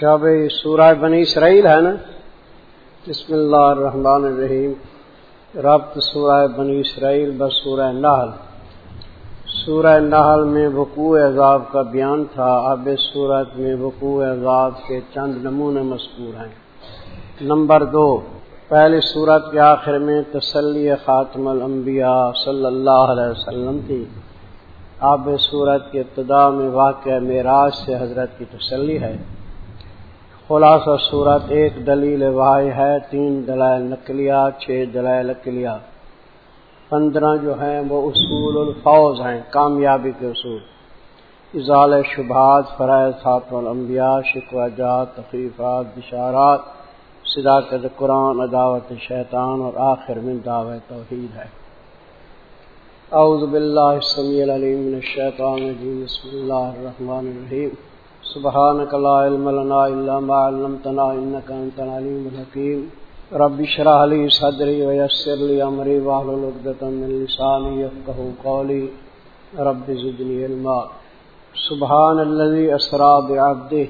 اچھا شب سورہ بنی اسرائیل ہے نا؟ بسم اللہ الرحمن الرحیم۔ ربط سورہ بنی اسرائیل بس سورہ نحل۔ سورہ نحل میں وقوع عذاب کا بیان تھا۔ اب اس صورت میں وقوع عذاب کے چند نمونے مذکور ہیں۔ نمبر دو پہلی صورت کے آخر میں تسلی خاتم الانبیاء صلی اللہ علیہ وسلم تھی۔ اب صورت کے ابتدا میں واقع معراج سے حضرت کی تسلی ہے۔ خلاصہ صورت ایک دلیل واحد ہے، تین دلائل نقلیہ، چھ دلائل اقلیہ پندرہ جو ہیں وہ اصول الفوز ہیں، کامیابی کے اصول۔ اضال شبہات، فرائض خاتم الانبیاء، شکوہ جات تقریفات بشارات، صداقت قرآن، عداوت شیطان اور آخر میں دعوت توحید ہے۔ اعوذ باللہ السمیع العلیم من الشیطان الرجیم، بسم اللہ الرحمن الرحیم۔ سبحانك لا علم لنا الا ما علمتنا انك انت العليم الحكيم. رب اشرح لي صدري ويسر لي امري واحلل عقدة من لساني يفقهوا قولي. رب زدني علما. سبحان الذي اسرا بعبده.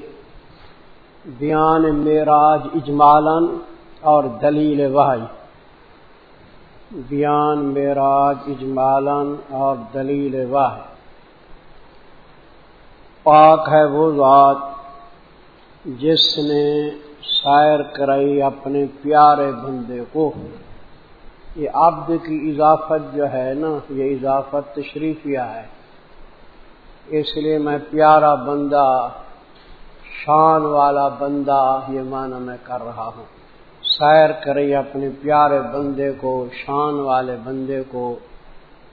بیان معراج اجمالا اور دلیل وحی. بیان معراج اجمالا اور دلیل واہ پاک ہے وہ ذات جس نے شاعر کرائی اپنے پیارے بندے کو۔ یہ عبد کی اضافت جو ہے نا، یہ اضافت تشریفیہ ہے۔ اس لیے میں پیارا بندہ، شان والا بندہ یہ معنی میں کر رہا ہوں۔ سیر کرے اپنے پیارے بندے کو، شان والے بندے کو۔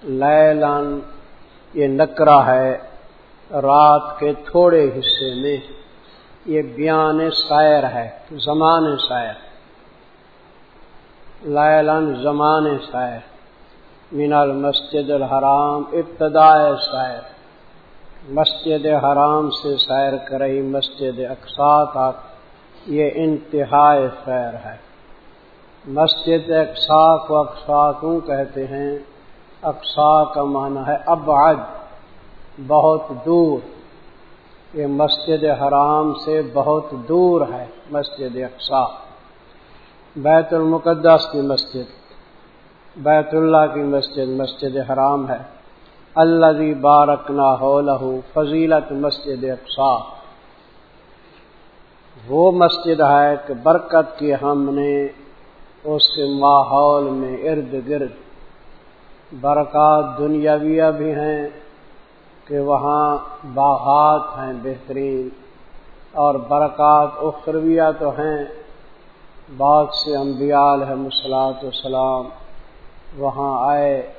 لیلان یہ نکرا ہے۔ رات کے تھوڑے حصے میں یہ بیان سیر ہے، زمان سیر لیلان زمان سیر مین المسجد الحرام ابتدائے سیر مسجد حرام سے سیر کرئی مسجد اقسا تک یہ انتہائی سیر ہے۔ مسجد اقسا کو اقسا کیوں کہتے ہیں؟ اقسا کا معنی ہے ابعد۔ بہت دور۔ یہ مسجد حرام سے بہت دور ہے، مسجد اقسا بیت المقدس کی مسجد، بیت اللہ کی مسجد مسجد حرام ہے۔ اللہ بارک نہ ہو لہو فضیلت مسجد اقسا وہ مسجد ہے کہ برکت کی ہم نے اس کے ماحول میں ارد گرد۔ برکات دنیاویہ بھی ہیں کہ وہاں باغات ہیں بہترین اور برکات اخرویہ تو ہیں۔ بہت سے امبیال ہے مسلاط وسلام وہاں آئے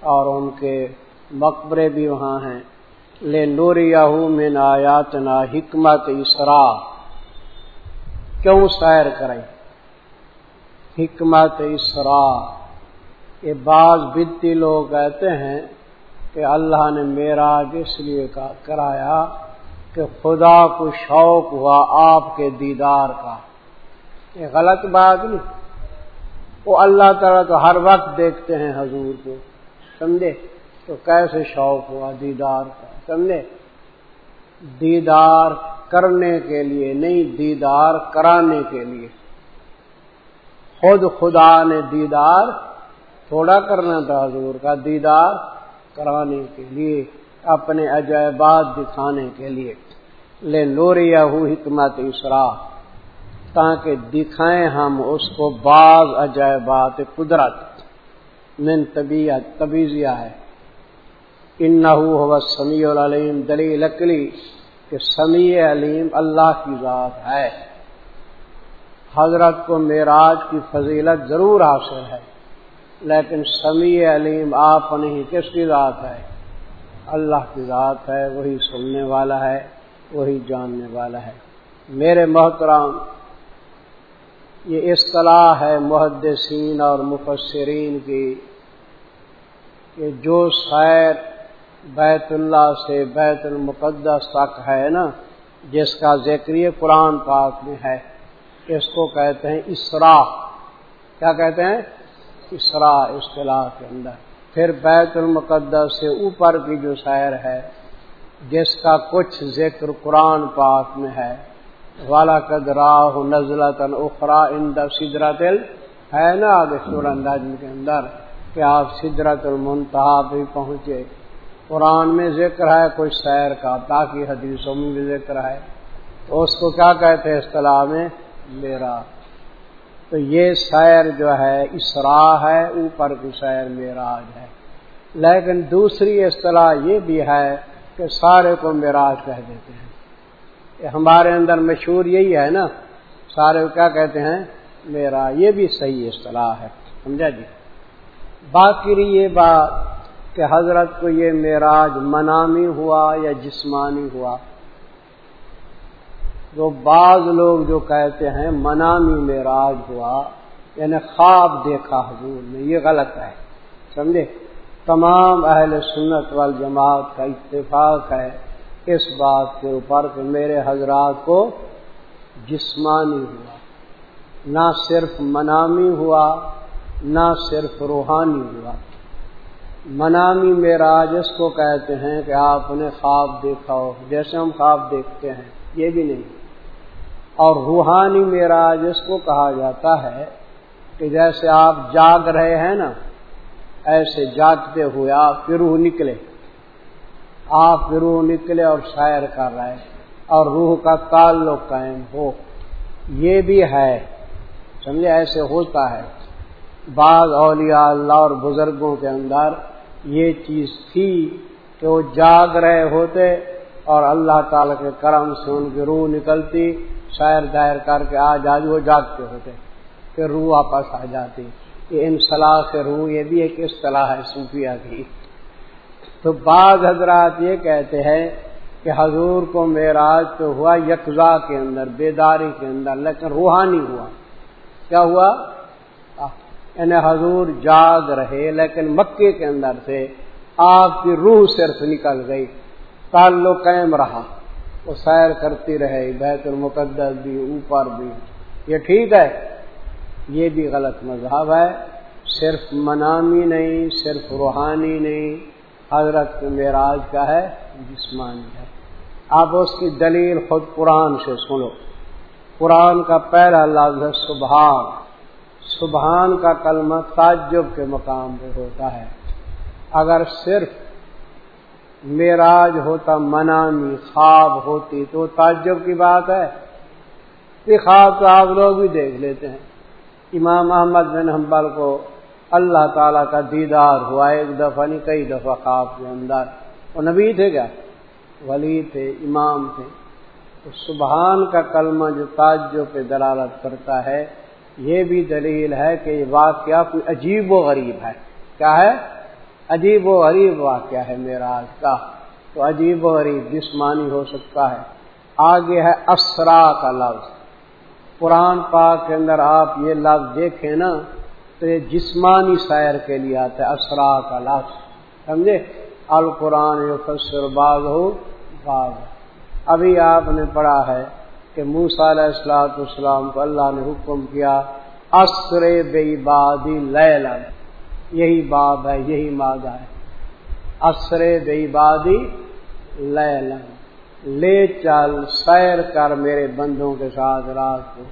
اور ان کے مقبرے بھی وہاں ہیں۔ لے نوریہ میں نایات نا حکمت اسرا۔ کیوں سیر کریں؟ حکمت اسرا۔ یہ بعض بدتی لوگ کہتے ہیں کہ اللہ نے میرا اس لیے کرایا کہ خدا کو شوق ہوا آپ کے دیدار کا۔ یہ غلط بات نہیں۔ وہ اللہ تعالیٰ تو ہر وقت دیکھتے ہیں حضور کو، سمجھے؟ تو کیسے شوق ہوا دیدار کا، سمجھے؟ دیدار کرنے کے لیے نہیں، دیدار کرانے کے لیے۔ خود خدا نے دیدار تھوڑا کرنا تھا حضور کا، دیدار کرانے کے لیے، اپنے عجائبات دکھانے کے لیے۔ لے لوریا ہو حکمت اسرا، تاکہ دکھائیں ہم اس کو بعض عجائبات قدرت۔ من طبیعت، طبیعیہ ہے۔ ان لیکن سمیع علیم آپ نہیں کس کی ذات ہے؟ اللہ کی ذات ہے، وہی سننے والا ہے، وہی جاننے والا ہے۔ میرے محترام یہ اصطلاح ہے محدثین اور مفسرین کی کہ جو شاعر بیت اللہ سے بیت المقدس تک ہے نا، جس کا ذکر قرآن پاک میں ہے، اس کو کہتے ہیں اسرا کیا کہتے ہیں؟ اسرا اصطلاح کے اندر۔ پھر بیت المقدس سے اوپر کی جو شاعر ہے، جس کا کچھ ذکر قرآن پاک میں ہے والا قدراہ نزلت اخرا ان سدرت ہے نا آگے سور انداز کے اندر کہ آپ سدرت المنتہا بھی پہنچے۔ قرآن میں ذکر ہے کوئی سیر کا تاکہ حدیثوں میں بھی ذکر ہے۔ تو اس کو کیا کہتے ہیں اصطلاح میں؟ میرا تو یہ سیر جو ہے اسرا ہے، اوپر کی سیر میراج ہے۔ لیکن دوسری اصطلاح یہ بھی ہے کہ سارے کو میراج کہہ دیتے ہیں۔ ہمارے اندر مشہور یہی ہے نا، سارے کو کیا کہتے ہیں؟ میرا یہ بھی صحیح اصطلاح ہے۔ سمجھا جی؟ باقی یہ بات کہ حضرت کو یہ معراج منامی ہوا یا جسمانی ہوا۔ جو بعض لوگ جو کہتے ہیں، منامی معراج ہوا یعنی خواب دیکھا حضور نے، یہ غلط ہے، سمجھے؟ تمام اہل سنت وال جماعت کا اتفاق ہے اس بات کے اوپر کہ میرے حضرات کو جسمانی ہوا، نہ صرف منامی ہوا، نہ صرف روحانی ہوا۔ منامی معراج اس کو کہتے ہیں کہ آپ نے خواب دیکھا ہو، جیسے ہم خواب دیکھتے ہیں، یہ بھی نہیں۔ اور روحانی معراج اس کو کہا جاتا ہے کہ جیسے آپ جاگ رہے ہیں نا، ایسے جاگتے ہوئے آپ روح نکلے۔ آپ روح نکلے اور شاعر کر رہے اور روح کا تعلق قائم ہو۔ یہ بھی ہے، سمجھے؟ ایسے ہوتا ہے۔ بعض اولیاء اللہ اور بزرگوں کے اندر یہ چیز تھی کہ وہ جاگ رہے ہوتے اور اللہ تعالی کے کرم سے ان کی روح نکلتی۔ شاعر دائر کر کے آج آج وہ جاگتے ہوتے پھر روح واپس آ جاتی۔ یہ ان صلاح سے روح، یہ بھی ایک اصطلاح ہے صوفیہ کی۔ تو بعض حضرات یہ کہتے ہیں کہ حضور کو معراج تو ہوا یکزا کے اندر، بیداری کے اندر، لیکن روحانی ہوا۔ کیا ہوا؟ یعنی حضور جاگ رہے، لیکن مکے کے اندر سے آپ کی روح صرف نکل گئی۔ تعلق قائم رہا۔ وہ سیر کرتی رہے، بیت المقدس بھی، اوپر بھی۔ یہ ٹھیک ہے، یہ بھی غلط مذہب ہے۔ صرف منامی نہیں، صرف روحانی نہیں۔ حضرت معراج کا ہے، جسمانی ہے۔ آپ اس کی دلیل خود قرآن سے سنو۔ قرآن کا پہلا لفظ ہے سبحان۔ سبحان کا کلمہ تعجب کے مقام پہ ہوتا ہے۔ اگر صرف معراج ہوتا منامی خواب ہوتی، تو تعجب کی بات ہے۔ یہ خواب تو آپ لوگ بھی دیکھ لیتے ہیں۔ امام احمد بن حنبل کو اللہ تعالیٰ کا دیدار ہوا، ایک دفعہ نہیں، کئی دفعہ خواب کے اندر۔ وہ نبی تھے کیا؟ ولی تھے، امام تھے۔ تو سبحان کا کلمہ جو تعجب پہ دلالت کرتا ہے، یہ بھی دلیل ہے کہ یہ واقعہ کوئی عجیب و غریب ہے۔ کیا ہے؟ عجیب و غریب واقعہ ہے میرا آج کا۔ تو عجیب و غریب جسمانی ہو سکتا ہے۔ آگے ہے اسرا کا لفظ۔ قرآن پاک کے اندر آپ یہ لفظ دیکھیں نا، تو یہ جسمانی سیر کے لیے آتا ہے، اسرا کا لفظ۔ سمجھے؟ القرآن فصر باغ ہو باغ ابھی آپ نے پڑھا ہے کہ موسا علیہ السلاۃ السلام کو اللہ نے حکم کیا عصر بے بادی لیلن۔ یہی باب ہے، یہی مادہ ہے۔ عصر بے بادی لیلن۔ لے چل، سیر کر میرے بندوں کے ساتھ رات کو۔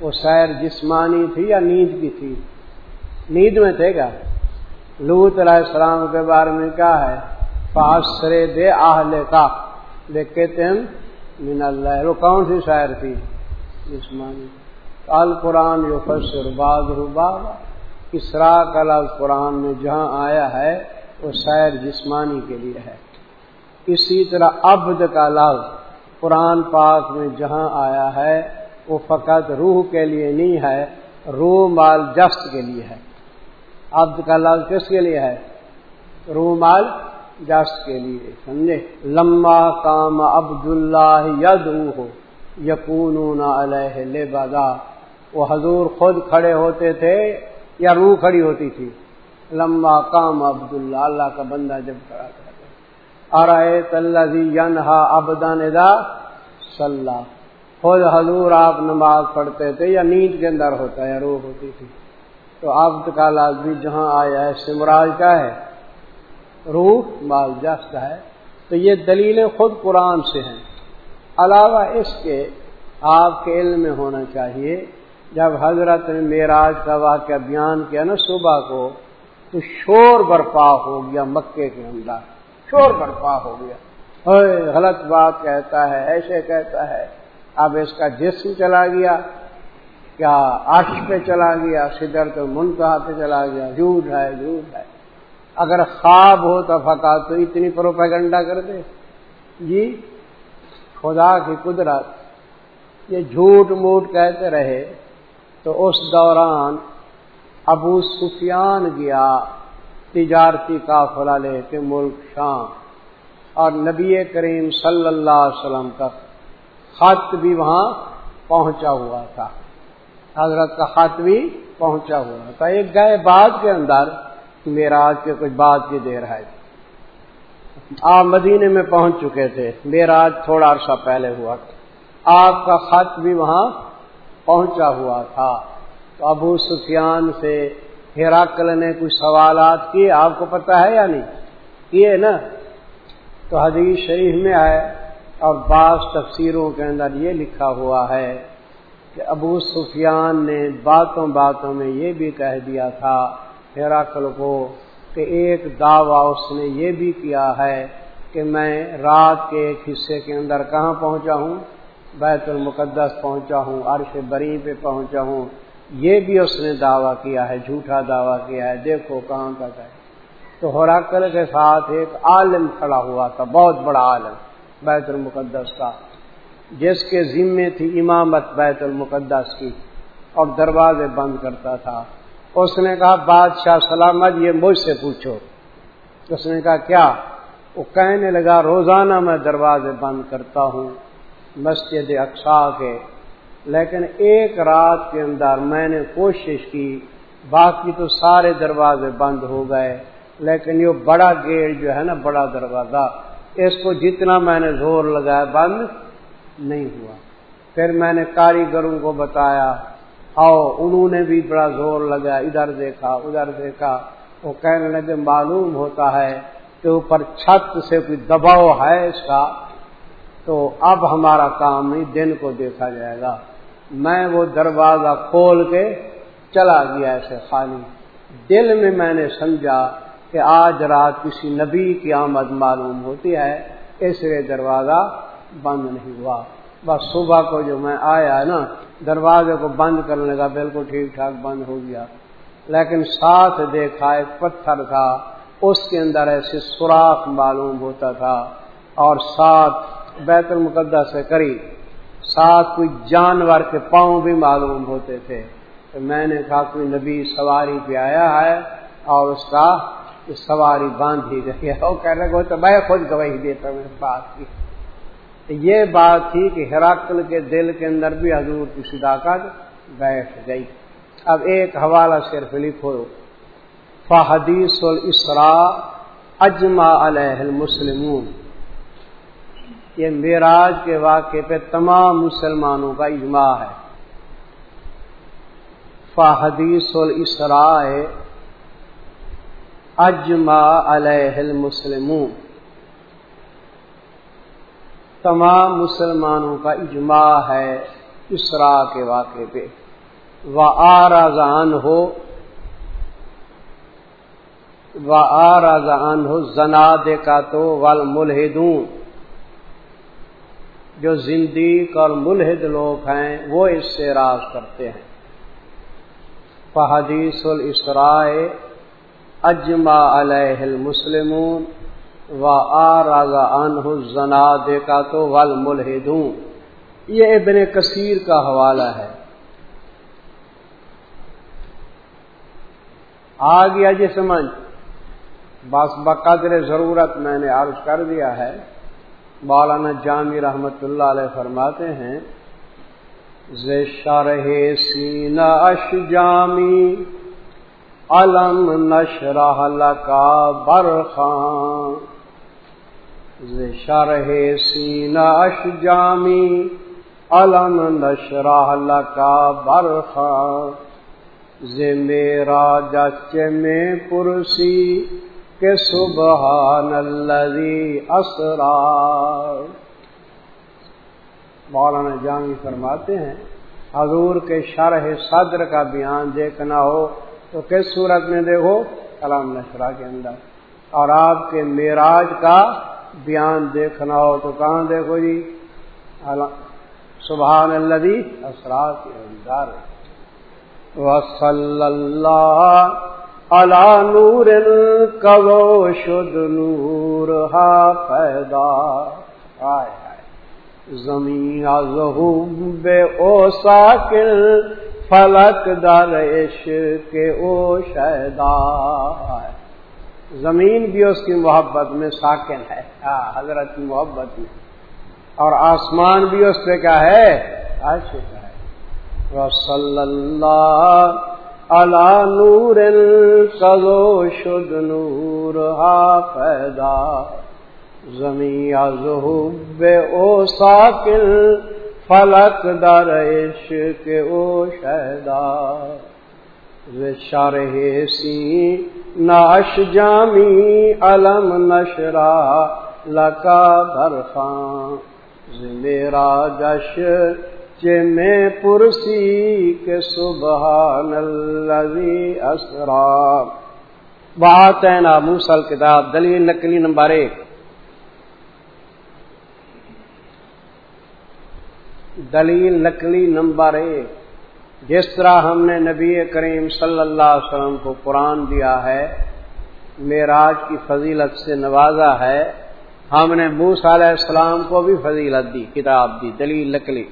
وہ سیر جسمانی تھی یا نیند کی تھی؟ نیند میں تھے کیا؟ لوت علیہ السلام کے بارے میں کیا ہے؟ پاسرے دے آہلے کا۔ دیکھتے ہیں من اللہ۔ وہ کون سی شاعر تھی؟ جسمانی۔ کال قرآن جو فصر باز بابا اسرا کا لفظ قرآن میں جہاں آیا ہے، وہ شاعر جسمانی کے لیے ہے۔ اسی طرح عبد کا لفظ قرآن پاک میں جہاں آیا ہے، وہ فقط روح کے لیے نہیں ہے، روح مال جفت کے لیے ہے۔ عبد کا لفظ کس کے لیے ہے؟ روح مال جس کے لیے، سمجھے؟ لمبا کام عبد اللہ ید ہو یقون علیہ لبدا۔ وہ حضور خود کھڑے ہوتے تھے یا روح کھڑی ہوتی تھی۔ لمبا کام عبد اللہ اللہ کا بندہ جب کھڑا کرتے ارائے تلہا ابدان ادا صلاح خود حضور آپ نماز پڑھتے تھے یا نیند کے اندر ہوتا ہے روح ہوتی تھی۔ تو عبد کا لازمی جہاں آیا ہے سمراج کا ہے؟ روح مال جست ہے۔ تو یہ دلیلیں خود قرآن سے ہیں۔ علاوہ اس کے آپ کے علم میں ہونا چاہیے جب حضرت نے میراج کا واقعہ بیان کیا نا صبح کو، تو شور برپا ہو گیا مکے کے اندر۔ شور برپا ہو گیا۔ غلط بات کہتا ہے، ایسے کہتا ہے۔ اب اس کا جسم چلا گیا، کیا عرش پہ چلا گیا سدر تو منتہا پہ چلا گیا۔ جھوٹ ہے جھوٹ ہے۔ اگر خواب ہو تو فقا تو اتنی پروپیگنڈا کر دے۔ جی خدا کی قدرت، یہ جھوٹ موٹ کہتے رہے۔ تو اس دوران ابو سفیان گیا، تجارتی قافلہ لے کے ملک شام، اور نبی کریم صلی اللہ علیہ وسلم کا خط بھی وہاں پہنچا ہوا تھا۔ حضرت کا خط بھی پہنچا ہوا تھا۔ ایک گئے بعد کے اندر میرا آج کے کچھ بات کی دیر ہے آپ مدینے میں پہنچ چکے تھے۔ میرا آج تھوڑا عرصہ پہلے ہوا۔ تھا آپ کا خط بھی وہاں پہنچا ہوا تھا۔ تو ابو سفیان سے ہیراکل نے کچھ سوالات کیے، آپ کو پتا ہے یا نہیں؟ کیے نا؟ تو حدیث شریف میں آئے اور بعض تفسیروں کے اندر یہ لکھا ہوا ہے کہ ابو سفیان نے باتوں باتوں میں یہ بھی کہہ دیا تھا ہیراکل کو کہ ایک دعویٰ اس نے یہ بھی کیا ہے کہ میں رات کے ایک حصے کے اندر کہاں پہنچا ہوں؟ بیت المقدس پہنچا ہوں، عرش بری پہ پہنچا ہوں۔ یہ بھی اس نے دعویٰ کیا ہے، جھوٹا دعویٰ کیا ہے۔ دیکھو کہاں تک ہے۔ تو ہوراکل کے ساتھ ایک عالم کھڑا ہوا تھا، بہت بڑا عالم، بیت المقدس کا، جس کے ذمے تھی امامت بیت المقدس کی، اور دروازے بند کرتا تھا۔ اس نے کہا، بادشاہ سلامت یہ مجھ سے پوچھو۔ اس نے کہا، کیا؟ وہ کہنے لگا، روزانہ میں دروازے بند کرتا ہوں۔ مسجد اقسا کے۔ لیکن ایک رات کے اندر میں نے کوشش کی، باقی تو سارے دروازے بند ہو گئے۔ لیکن یہ بڑا گیٹ جو ہے نا، بڑا دروازہ، اس کو جتنا میں نے زور لگایا بند نہیں ہوا۔ پھر میں نے کاریگروں کو بتایا، آؤ، انہوں نے بھی بڑا زور لگا ادھر دیکھا ادھر دیکھا۔ وہ کہنے لگے، معلوم ہوتا ہے کہ اوپر چھت سے کوئی دباؤ ہے اس کا۔ تو اب ہمارا کام نہیں دن کو دیکھا جائے گا۔ میں وہ دروازہ کھول کے چلا گیا ایسے خالی۔ دل میں میں نے سمجھا کہ آج رات کسی نبی کی آمد معلوم ہوتی ہے، اس لیے دروازہ بند نہیں ہوا۔ بس صبح کو جو میں آیا نا، دروازے کو بند کرنے کا بالکل ٹھیک ٹھاک بند ہو گیا۔ لیکن ساتھ دیکھا، ایک پتھر تھا، اس کے اندر ایسے سوراخ معلوم ہوتا تھا اور ساتھ بیت المقدس سے قریب۔ ساتھ کوئی جانور کے پاؤں بھی معلوم ہوتے تھے۔ تو میں نے کہا، کوئی نبی سواری پہ آیا ہے اور اس کا سواری باندھ ہی گئی ہے۔ وہ کہہ رہے تو میں خود گواہی دیتا ہوں اس بات کی۔ یہ بات تھی کہ ہراکل کے دل کے اندر بھی حضور کی صداقت بیٹھ گئی۔ اب ایک حوالہ صرف لکھو۔ فحدیث الاسرا اجما علیہ المسلمون۔ یہ معراج کے واقعے پہ تمام مسلمانوں کا اجماع ہے۔ فحدیث الاسرا اجما علیہ المسلمون۔ تمام مسلمانوں کا اجماع ہے اسرا کے واقعے پہ۔ وہ آرازان ہو و آرازان ہو زناد کا تو ول ملحدوں جو زندیق اور ملحد لوگ ہیں، وہ اس سے راز کرتے ہیں۔ فحدیث الاسرائے اجما علیہ المسلمون و آ زنا دیکھا تو ول ملحدوں یہ ابن کثیر کا حوالہ ہے۔ آ گیا جی سمجھ۔ بس بقدر ضرورت میں نے عرض کر دیا ہے۔ مولانا جامی رحمت اللہ علیہ فرماتے ہیں شرح سینا اش جامی، علم نشرح لکا برخان شرح سینا اش جامی، علم نشرح لکا برخان ز میرا جچ میں پرسی کہ سبحان الذي اسرا۔ مولانا جامی فرماتے ہیں، حضور کے شرح صدر کا بیان دیکھنا ہو تو کس صورت میں دیکھو؟ کلام نشرا کے اندر۔ اور آپ کے معراج کا بیان دیکھنا ہو تو کہاں دیکھو جی؟ سبحان اللہ اثرات اندار وصل اللہ علی نور کبو شد نور ہا پیدا۔ آئے زمین بے او ساکن فلک در عشق او شہدا زمین بھی اس کی محبت میں ساکن ہے۔ ہاں، حضرت کی محبت میں۔ اور آسمان بھی اس پہ کیا ہے؟ عاشق ہے۔ رسول اللہ علی نور سزو شد نور ہا پیدا زمین ظہب او ساکن، فلک در عشق او شہدا شرح سی ناش جامی، علم نشرا لکا برفان میرا جش میں پرسی کے سبحان الذي اسرا۔ بات ہے نا موسل کتاب دلیل نقلی نمبر ایک۔ دلیل نقلی نمبر ایک۔ جس طرح ہم نے نبی کریم صلی اللہ علیہ وسلم کو قرآن دیا ہے، معراج کی فضیلت سے نوازا ہے، ہم نے موسا علیہ السلام کو بھی فضیلت دی، کتاب دی، دلیل لکلی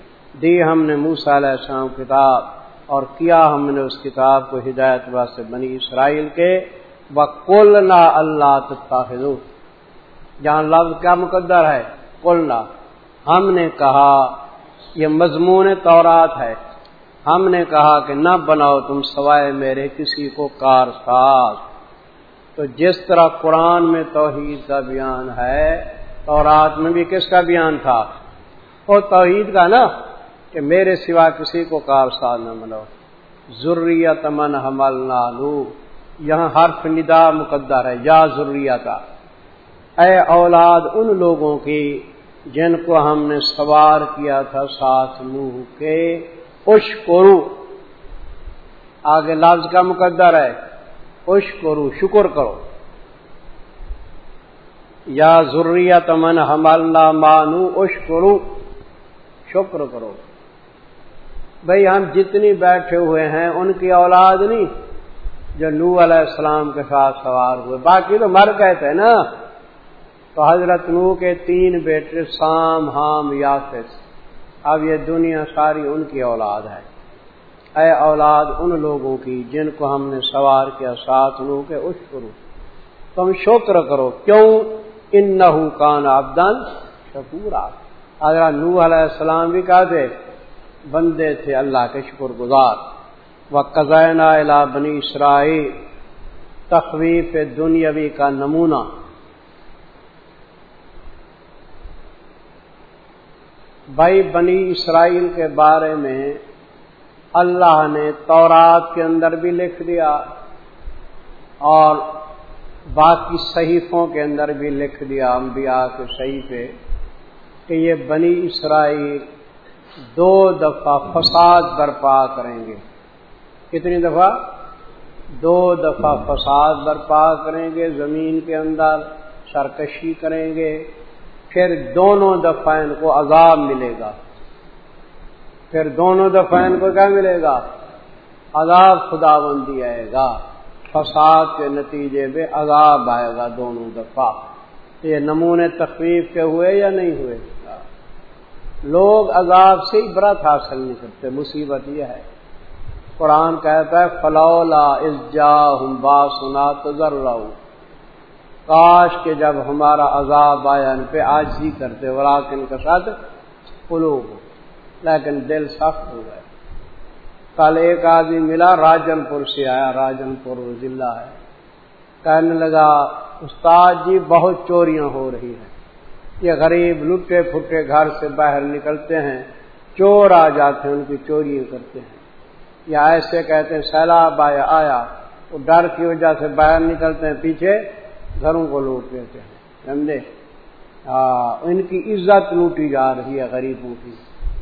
دی ہم نے موسا علیہ السلام کتاب اور کیا ہم نے اس کتاب کو ہدایت واسطے بنی اسرائیل کے؟ بکل نہ اللہ تاخذ جہاں لفظ کیا مقدر ہے؟ کلنا ہم نے کہا، یہ مضمون تورات ہے۔ ہم نے کہا کہ نہ بناؤ تم سوائے میرے کسی کو کار ساز۔ تو جس طرح قرآن میں توحید کا بیان ہے تو رات میں بھی کس کا بیان تھا؟ وہ توحید کا نا؟ کہ میرے سوا کسی کو کار ساز نہ بناؤ ضروریت من حمل نالو یہاں حرف ندا مقدر ہے۔ یا ضروریت اے اولاد ان لوگوں کی جن کو ہم نے سوار کیا تھا ساتھ منہ کے اش کرو آگے لفظ کا مقدر ہے۔ اش کرو شکر کرو۔ یا ضروریت من حمل نہ مانو اش کرو شکر کرو۔ بھئی ہم جتنی بیٹھے ہوئے ہیں، ان کی اولاد نہیں، جو نو علیہ السلام کے ساتھ سوار ہوئے۔ باقی تو مر گئے تھے نا۔ تو حضرت نو کے تین بیٹے سام حام یاسس۔ اب یہ دنیا ساری ان کی اولاد ہے۔ اے اولاد، ان لوگوں کی جن کو ہم نے سوار کیا ساتھ لو کے اش کرو تم شکر کرو۔ کیوں؟ ان نہ کان آبدن شکورا۔ اگر نو علیہ السلام بھی کہا تھے بندے تھے اللہ کے شکر گزار وہ قزائنا بنی اسرائیل تخویف دنیاوی کا نمونہ۔ بھائی، بنی اسرائیل کے بارے میں اللہ نے تورات کے اندر بھی لکھ دیا اور باقی صحیفوں کے اندر بھی لکھ دیا، انبیاء کے صحیفے کہ یہ بنی اسرائیل دو دفعہ فساد برپا کریں گے۔ کتنی دفعہ؟ دو دفعہ فساد برپا کریں گے، زمین کے اندر سرکشی کریں گے، پھر دونوں دفعہ ان کو عذاب ملے گا۔ پھر دونوں دفعہ ان کو کیا ملے گا؟ عذاب خدا بندی آئے گا۔ فساد کے نتیجے میں عذاب آئے گا دونوں دفعہ۔ یہ نمونے تخفیف کے ہوئے یا نہیں ہوئے؟ لوگ عذاب سے ہی برت حاصل نہیں کرتے، مصیبت یہ ہے۔ قرآن کہتا ہے، فلولا اس جا با سنا تو کاش کے جب ہمارا عذاب آیا، ان پہ آج ہی کرتے وراکن کا ساتھ قلوب۔ لیکن دل سخت ہو گئے۔ کل ایک آدمی ملا راجن پور سے آیا راجن پور ضلع ہے۔ کہنے لگا، استاد جی بہت چوریاں ہو رہی ہیں۔ یہ غریب لٹے پھٹے گھر سے باہر نکلتے ہیں، چور آ جاتے ہیں، ان کی چوری کرتے ہیں۔ یا ایسے کہتے ہیں، سیلاب آیا آیا۔ وہ ڈر کی وجہ سے باہر نکلتے ہیں، پیچھے گھروں کو لوٹ لیتے ہیں۔ سمجھے؟ ہاں، ان کی عزت لوٹی جا رہی ہے غریبوں کی۔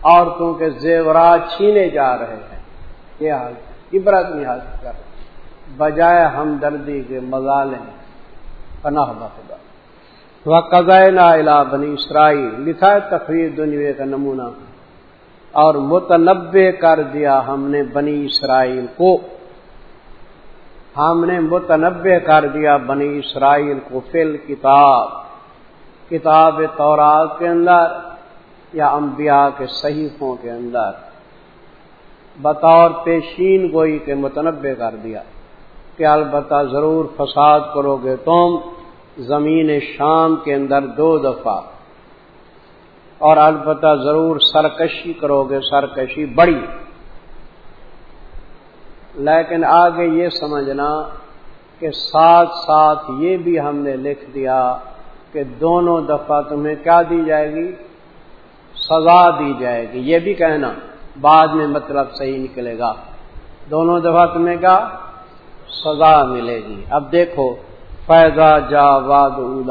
عورتوں کے زیورات چھینے جا رہے ہیں۔ یہ حال، عبرت نہیں حاصل کر بجائے ہمدردی کے مظالم پناہ بخدا۔ وہ قزائن بنی اسرائیل، لکھا ہے تقریر دنیا کا نمونہ۔ اور متنبع کر دیا ہم نے بنی اسرائیل کو۔ ہم نے متنبع کر دیا بنی اسرائیل کو فل کتاب کتاب تورات کے اندر یا انبیاء کے صحیفوں کے اندر۔ بطور پیشین گوئی کے متنبع کر دیا کہ البتہ ضرور فساد کرو گے تم۔ زمین شام کے اندر دو دفعہ۔ اور البتہ ضرور سرکشی کرو گے، سرکشی بڑی۔ لیکن آگے یہ سمجھنا کہ ساتھ ساتھ یہ بھی ہم نے لکھ دیا کہ دونوں دفعہ تمہیں کیا دی جائے گی؟ سزا دی جائے گی۔ یہ بھی کہنا، بعد میں مطلب صحیح نکلے گا۔ دونوں دفعہ تمہیں کیا؟ سزا ملے گی۔ اب دیکھو فیضا جا واد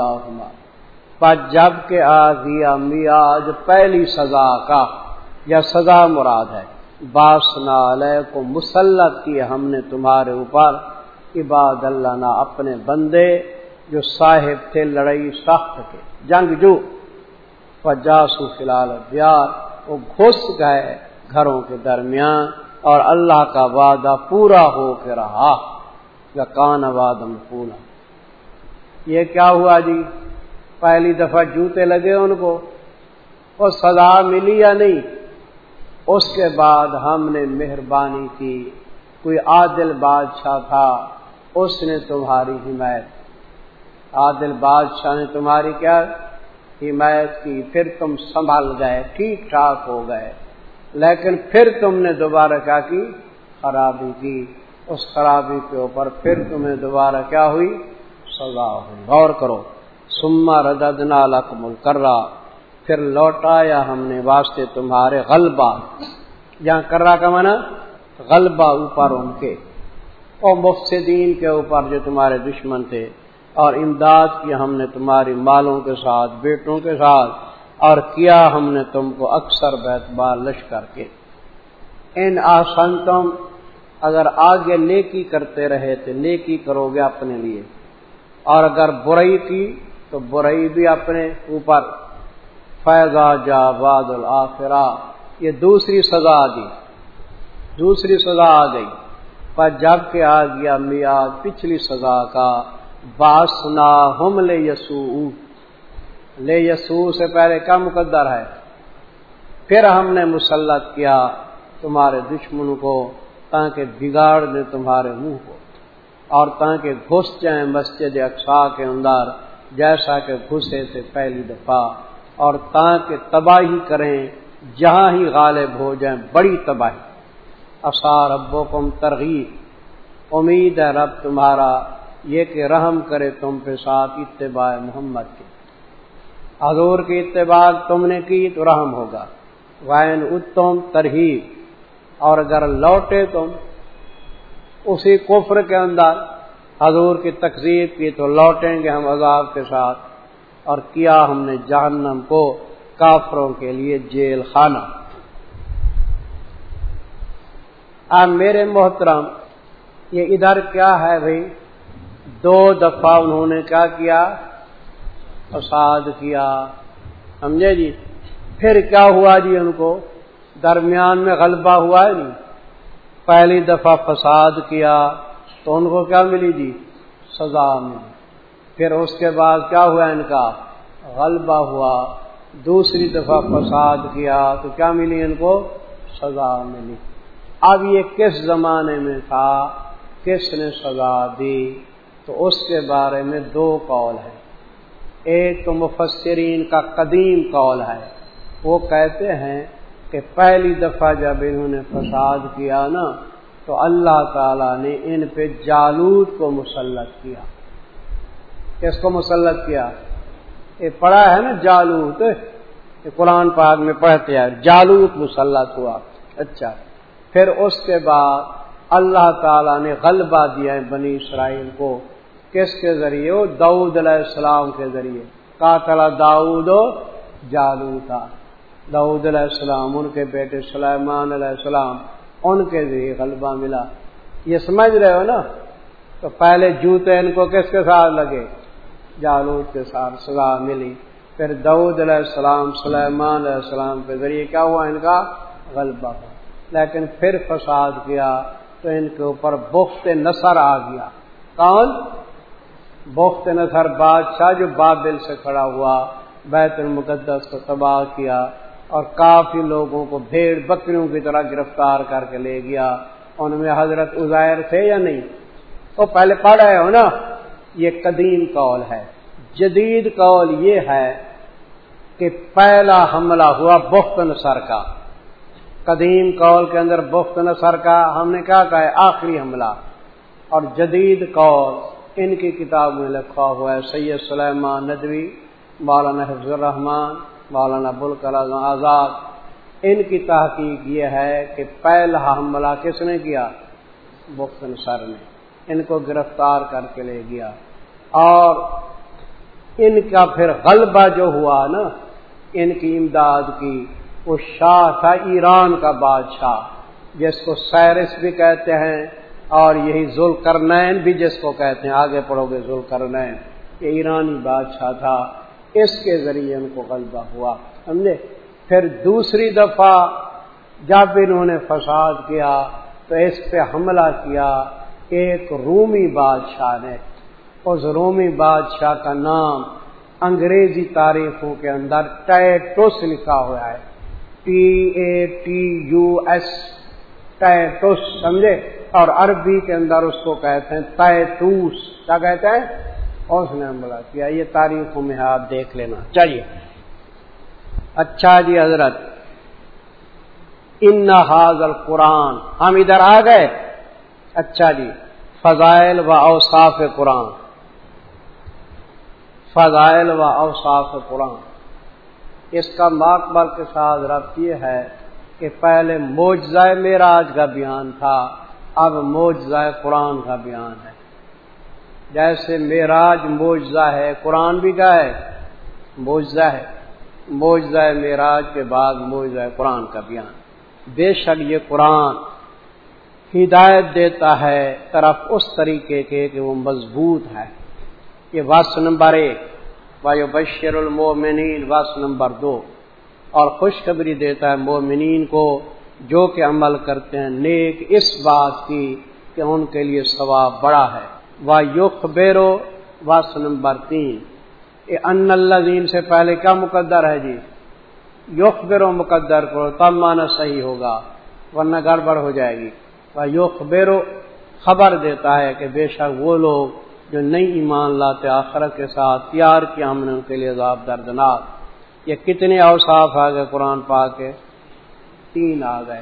پر جبکہ آ گیا میاج پہلی سزا کا یا سزا مراد ہے، باسنا علیہ کو مسلط کی ہم نے تمہارے اوپر عباد اللہ نہ اپنے بندے جو صاحب تھے لڑائی سخت کے۔ جنگ جو۔ جاسو فی الحال بیار وہ گھس گئے گھروں کے درمیان اور اللہ کا وعدہ پورا ہو کے رہا۔ یا کان وادم پورا یہ کیا ہوا جی؟ پہلی دفعہ جوتے لگے ان کو۔ وہ سزا ملی یا نہیں؟ اس کے بعد ہم نے مہربانی کی۔ کوئی عادل بادشاہ تھا، اس نے تمہاری حمایت۔ عادل بادشاہ نے تمہاری کیا؟ حمایت کی۔ پھر تم سنبھال گئے، ٹھیک ٹھاک ہو گئے۔ لیکن پھر تم نے دوبارہ کیا کی؟ خرابی کی۔ اس خرابی کے اوپر پھر تمہیں دوبارہ کیا ہوئی؟ سزا ہوئی غور کرو۔ سما ردنا لکمل کر رہا پھر لوٹایا ہم نے واسطے تمہارے غلبہ۔ جہاں کر رہا کا مانا غلبہ اوپر ان کے۔ اور مفسدین کے اوپر جو تمہارے دشمن تھے۔ اور امداد کی ہم نے تمہاری مالوں کے ساتھ، بیٹوں کے ساتھ۔ اور کیا ہم نے تم کو اکثر بیت بال لشکر کے۔ ان آسن تم اگر آگے نیکی کرتے رہے تو نیکی کرو گے اپنے لیے۔ اور اگر برائی کی تو برائی بھی اپنے اوپر فیضا جا باد الآخرا یہ دوسری سزا آ گئی۔ دوسری سزا آ گئی۔ پر جبکہ آ گیا میاد پچھلی سزا کا۔ باسنا ہم لے یسو لے یسو سے پہلے کیا مقدر ہے۔ پھر ہم نے مسلط کیا تمہارے دشمن کو تاکہ بگاڑ دے تمہارے منہ کو۔ اور تاکہ گھس جائیں، مسجد اقسا کے اندر، جیسا کہ گھسے تھے پہلی دفعہ۔ اور تاکہ تباہی کریں، جہاں ہی غالب ہو جائیں، بڑی تباہی۔ اثار ابو کم ترغیب۔ امید ہے رب تمہارا یہ کہ رحم کرے تم پہ ساتھ اتباع محمد کے۔ حضور کی اتباع تم نے کی تو رحم ہوگا۔ وائن اتم ترہیب اور اگر لوٹے تم اسی کفر کے اندر حضور کی تقزیب کی تو لوٹیں گے ہم عذاب کے ساتھ اور کیا ہم نے جہنم کو کافروں کے لیے جیل خانہ۔ اب میرے محترم، یہ ادھر کیا ہے بھائی؟ دو دفعہ انہوں نے کیا کیا؟ فساد کیا۔ سمجھے جی؟ پھر کیا ہوا جی ان کو؟ درمیان میں غلبہ ہوا ہے نہیں؟ پہلی دفعہ فساد کیا تو ان کو کیا ملی جی؟ سزا ملی۔ پھر اس کے بعد کیا ہوا ان کا؟ غلبہ ہوا۔ دوسری دفعہ فساد کیا تو کیا ملی ان کو؟ سزا ملی۔ اب یہ کس زمانے میں تھا؟ کس نے سزا دی؟ تو اس کے بارے میں دو قول ہے ایک تو مفسرین کا قدیم قول ہے۔ وہ کہتے ہیں کہ پہلی دفعہ جب انہوں نے فساد کیا نا، تو اللہ تعالی نے ان پہ جالود کو مسلط کیا۔ کس کو مسلط کیا؟ یہ پڑھا ہے نا جالوت یہ قرآن پاک میں پڑھتے ہیں جالوت مسلط ہوا۔ اچھا پھر اس کے بعد اللہ تعالی نے غلبہ دیا ہے بنی اسرائیل کو۔ کس کے ذریعے؟ وہ دعود علیہ السلام کے ذریعے۔ کا داؤد جالو داود علیہ السلام، ان کے بیٹے سلیمان علیہ السلام، ان کے ذریعے غلبہ ملا۔ یہ سمجھ رہے ہو نا؟ تو پہلے جوتے ان کو کس کے ساتھ لگے؟ جالود کے ساتھ سزا ملی۔ پھر دعود علیہ السلام، سلیمان علیہ السلام کے ذریعے کیا ہوا؟ ان کا غلبہ ہوا۔ لیکن پھر فساد کیا تو ان کے اوپر بخت نثر آ گیا۔ کون؟ بخت نثر بادشاہ جو بابل سے کھڑا ہوا، بیت المقدس کو تباہ کیا۔ اور کافی لوگوں کو بھیڑ بکریوں کی طرح گرفتار کر کے لے گیا۔ ان میں حضرت ازائر تھے یا نہیں؟ تو پہلے پڑھ رہے ہو نا؟ یہ قدیم قول ہے۔ جدید قول یہ ہے کہ پہلا حملہ ہوا بخت نصر کا۔ قدیم قول کے اندر بخت نصر کا ہم نے کیا کہا ہے؟ آخری حملہ۔ اور جدید قول ان کی کتاب میں لکھا ہوا ہے۔ سید سلیمان ندوی، مولانا حفظ الرحمان مولانا ابوالکلام آزاد، ان کی تحقیق یہ ہے کہ پہلا حملہ کس نے کیا؟ بخت نصر نے۔ ان کو گرفتار کر کے لے گیا۔ اور ان کا پھر غلبہ جو ہوا نا، ان کی امداد کی، وہ شاہ تھا ایران کا بادشاہ، جس کو سیرس بھی کہتے ہیں اور یہی ذوال کرنین بھی جس کو کہتے ہیں۔ آگے پڑھو گے ذوال کرنین یہ ایرانی بادشاہ تھا۔ اس کے ذریعے ان کو غلبہ ہوا۔ سمجھے پھر دوسری دفعہ جب انہوں نے فساد کیا تو اس پہ حملہ کیا ایک رومی بادشاہ نے۔ اس رومی بادشاہ کا نام انگریزی تاریخوں کے اندر ٹیٹوس لکھا ہوا ہے۔ T A T U S, ٹیٹوس، سمجھے؟ اور عربی کے اندر اس کو کہتے ہیں تیٹوس کیا کہتے ہیں؟ اور اس نے حملہ کیا یہ تاریخوں میں آپ دیکھ لینا۔ چاہیے اچھا جی حضرت، ان حاضر قرآن ہم ادھر آ گئے۔ اچھا جی فضائل و اوصاف قرآن۔ فضائل و اوصاف قرآن۔ اس کا مقبل کے ساتھ ربط یہ ہے کہ پہلے موجزۂ معراج کا بیان تھا، اب موجزۂ قرآن کا بیان ہے۔ جیسے معراج موجزہ ہے، قرآن بھی کا ہے موجزہ ہے۔ موجزۂ معراج کے بعد موجزۂ قرآن کا بیان۔ بے شک یہ قرآن ہدایت دیتا ہے طرف اس طریقے کے کہ وہ مضبوط ہے۔ یہ وس نمبر ایک۔ وایو بشر المومنین وس نمبر دو۔ اور خوشخبری دیتا ہے مومنین کو جو کہ عمل کرتے ہیں۔ نیک اس بات کی کہ ان کے لیے ثواب بڑا ہے۔ وہ یوخ بیرو وس نمبر تین یہ ان اللہ سے پہلے کیا مقدر ہے جی؟ یوخ بیرو مقدر کو تب مانا صحیح ہوگا، ورنہ گڑبڑ ہو جائے گی۔ یوخ بیرو خبر دیتا ہے کہ بے شک وہ لوگ جو نئی ایمان لاتے آخرت کے ساتھ تیار کیا ہم نے ان کے لیے عذاب دردناک۔ یہ کتنے اوصاف آ گئے قرآن پا کے تین آ گئے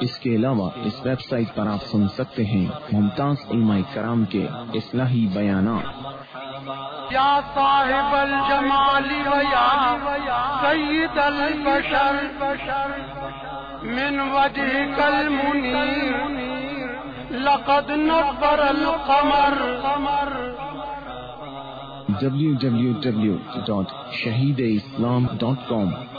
اس کے علاوہ اس ویب سائٹ پر آپ سن سکتے ہیں ممتاز علماء کرام کے اصلاحی بیانات۔ یا صاحب الجمال ویا سید البشر من وجهك المنير لقد نبر القمر۔ www.shahideislam.com